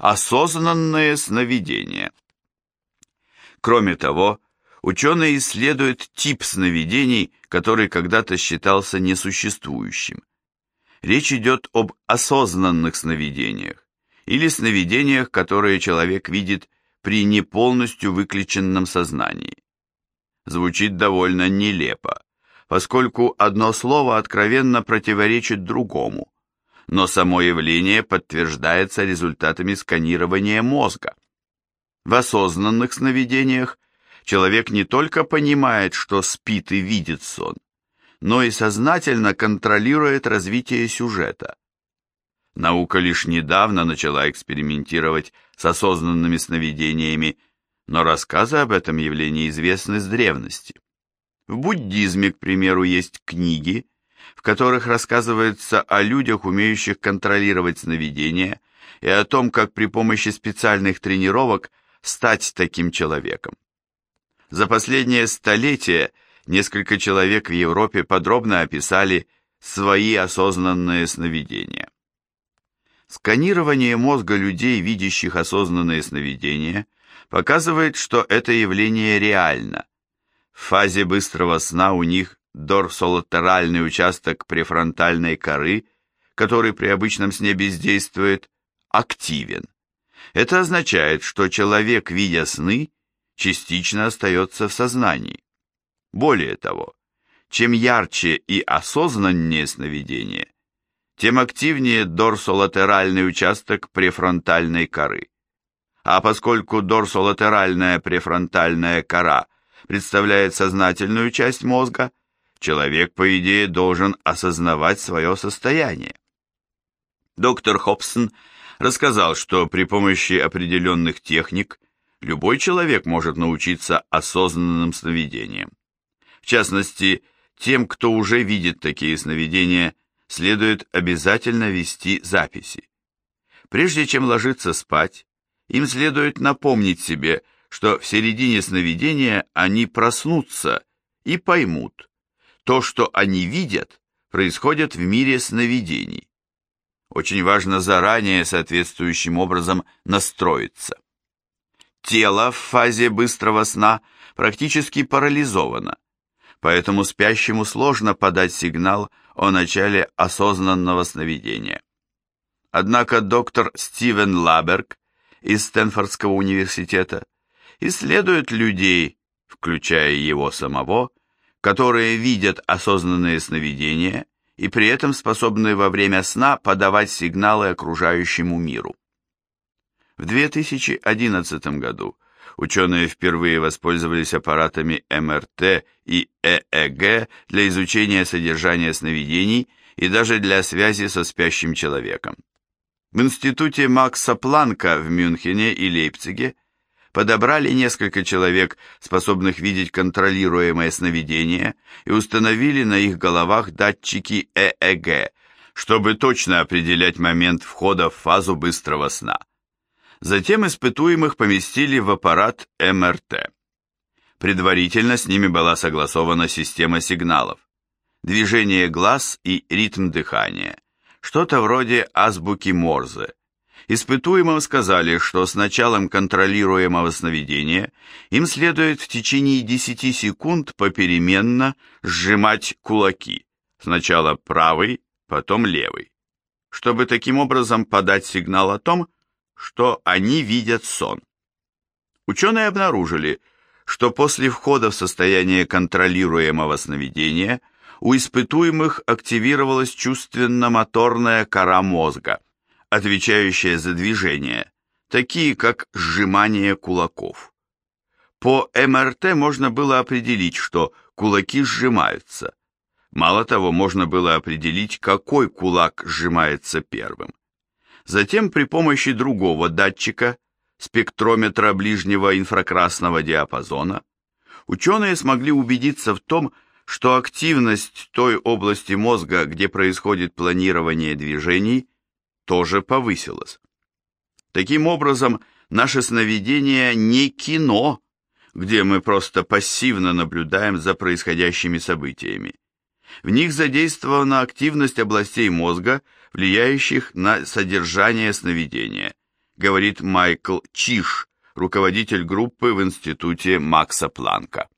осознанные сновидения. Кроме того, ученые исследуют тип сновидений, который когда-то считался несуществующим. Речь идет об осознанных сновидениях или сновидениях, которые человек видит при не полностью выключенном сознании. Звучит довольно нелепо, поскольку одно слово откровенно противоречит другому, но само явление подтверждается результатами сканирования мозга. В осознанных сновидениях человек не только понимает, что спит и видит сон, но и сознательно контролирует развитие сюжета. Наука лишь недавно начала экспериментировать с осознанными сновидениями, но рассказы об этом явлении известны с древности. В буддизме, к примеру, есть книги, в которых рассказывается о людях, умеющих контролировать сновидения, и о том, как при помощи специальных тренировок стать таким человеком. За последнее столетие несколько человек в Европе подробно описали свои осознанные сновидения. Сканирование мозга людей, видящих осознанные сновидения, показывает, что это явление реально. В фазе быстрого сна у них дорсолатеральный участок префронтальной коры, который при обычном сне бездействует, активен. Это означает, что человек, видя сны, частично остается в сознании. Более того, чем ярче и осознаннее сновидение, тем активнее дорсолатеральный участок префронтальной коры. А поскольку дорсолатеральная префронтальная кора представляет сознательную часть мозга, человек, по идее, должен осознавать свое состояние. Доктор Хобсон рассказал, что при помощи определенных техник любой человек может научиться осознанным сновидениям. В частности, тем, кто уже видит такие сновидения, следует обязательно вести записи. Прежде чем ложиться спать, им следует напомнить себе, что в середине сновидения они проснутся и поймут, то, что они видят, происходит в мире сновидений. Очень важно заранее соответствующим образом настроиться. Тело в фазе быстрого сна практически парализовано, поэтому спящему сложно подать сигнал о начале осознанного сновидения. Однако доктор Стивен Лаберг из Стэнфордского университета исследует людей, включая его самого, которые видят осознанные сновидения и при этом способны во время сна подавать сигналы окружающему миру. В 2011 году ученые впервые воспользовались аппаратами МРТ и ЭЭГ для изучения содержания сновидений и даже для связи со спящим человеком. В институте Макса Планка в Мюнхене и Лейпциге подобрали несколько человек, способных видеть контролируемое сновидение, и установили на их головах датчики ЭЭГ, чтобы точно определять момент входа в фазу быстрого сна. Затем испытуемых поместили в аппарат МРТ. Предварительно с ними была согласована система сигналов, движение глаз и ритм дыхания, что-то вроде азбуки Морзе, Испытуемым сказали, что с началом контролируемого сновидения им следует в течение 10 секунд попеременно сжимать кулаки, сначала правый, потом левый, чтобы таким образом подать сигнал о том, что они видят сон. Ученые обнаружили, что после входа в состояние контролируемого сновидения у испытуемых активировалась чувственно-моторная кора мозга – отвечающие за движение, такие как сжимание кулаков. По МРТ можно было определить, что кулаки сжимаются. Мало того, можно было определить, какой кулак сжимается первым. Затем при помощи другого датчика, спектрометра ближнего инфракрасного диапазона, ученые смогли убедиться в том, что активность той области мозга, где происходит планирование движений, тоже повысилось. Таким образом, наше сновидение не кино, где мы просто пассивно наблюдаем за происходящими событиями. В них задействована активность областей мозга, влияющих на содержание сновидения, говорит Майкл Чиш, руководитель группы в институте Макса Планка.